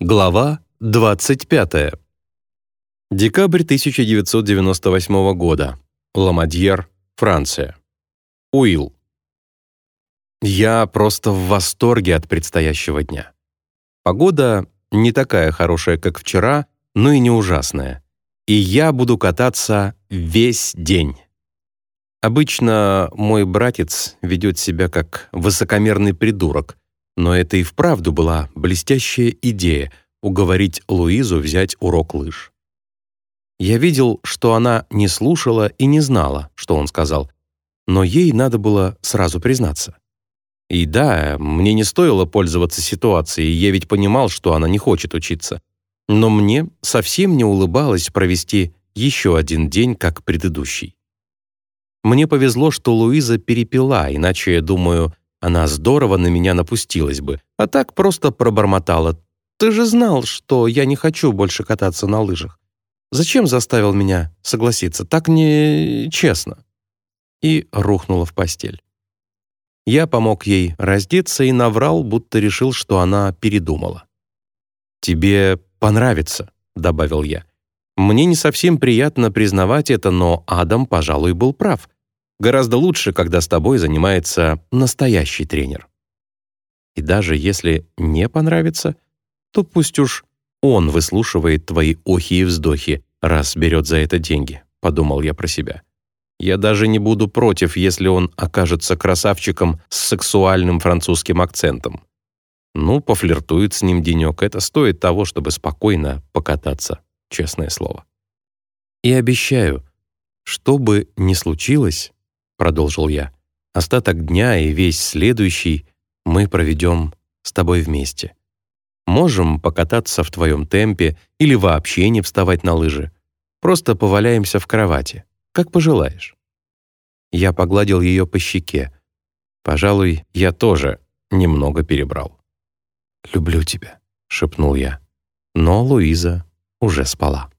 Глава 25. Декабрь 1998 года. Ламадьер, Франция. Уилл. Я просто в восторге от предстоящего дня. Погода не такая хорошая, как вчера, но и не ужасная. И я буду кататься весь день. Обычно мой братец ведет себя как высокомерный придурок, но это и вправду была блестящая идея уговорить Луизу взять урок лыж. Я видел, что она не слушала и не знала, что он сказал, но ей надо было сразу признаться. И да, мне не стоило пользоваться ситуацией, я ведь понимал, что она не хочет учиться. Но мне совсем не улыбалось провести еще один день, как предыдущий. Мне повезло, что Луиза перепила, иначе, я думаю, она здорово на меня напустилась бы, а так просто пробормотала. «Ты же знал, что я не хочу больше кататься на лыжах. Зачем заставил меня согласиться? Так не честно». И рухнула в постель. Я помог ей раздеться и наврал, будто решил, что она передумала. «Тебе понравится», — добавил я. Мне не совсем приятно признавать это, но Адам, пожалуй, был прав. Гораздо лучше, когда с тобой занимается настоящий тренер. И даже если не понравится, то пусть уж он выслушивает твои охи и вздохи, раз берет за это деньги, подумал я про себя. Я даже не буду против, если он окажется красавчиком с сексуальным французским акцентом. Ну, пофлиртует с ним денек, это стоит того, чтобы спокойно покататься честное слово. «И обещаю, что бы ни случилось, — продолжил я, — остаток дня и весь следующий мы проведем с тобой вместе. Можем покататься в твоем темпе или вообще не вставать на лыжи. Просто поваляемся в кровати, как пожелаешь». Я погладил ее по щеке. Пожалуй, я тоже немного перебрал. «Люблю тебя», — шепнул я. Но Луиза уже спала.